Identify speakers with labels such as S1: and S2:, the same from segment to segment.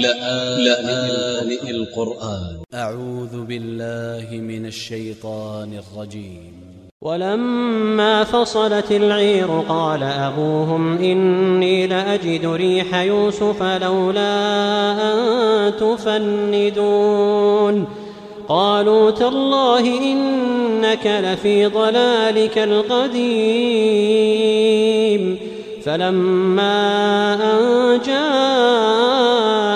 S1: لآن القرآن.
S2: أ ع و ذ ب ا ل ل ه من ا ل ش ي ط ا ن ا ل ج ي م
S3: ولما فصلت العير قال أبوهم إني لأجد ريح يوسف لولا أن تفندون. قالوا تالله إنك لفي ضلالك القديم. فلما أن جاء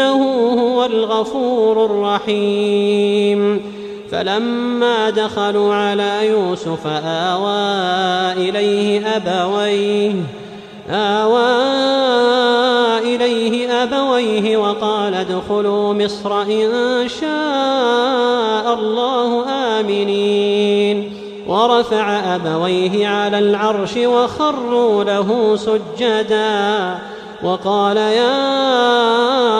S3: إنه هو الغفور الرحيم. فلما دخلوا على يوسف آوى إليه أبويه آوى إليه أبويه وقال ادخلوا مصر إن شاء الله آمنين. ورفع أبويه على العرش وخروا له سجدا. وقال يا